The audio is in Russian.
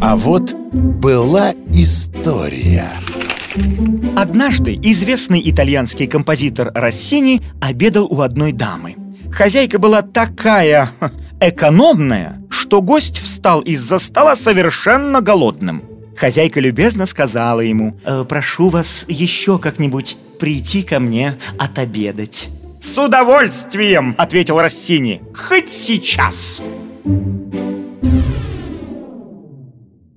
А вот была история. Однажды известный итальянский композитор Россини обедал у одной дамы. Хозяйка была такая экономная, что гость встал из-за стола совершенно голодным. Хозяйка любезно сказала ему «Э, «Прошу вас еще как-нибудь прийти ко мне отобедать». «С удовольствием!» — ответил Рассини. «Хоть сейчас!»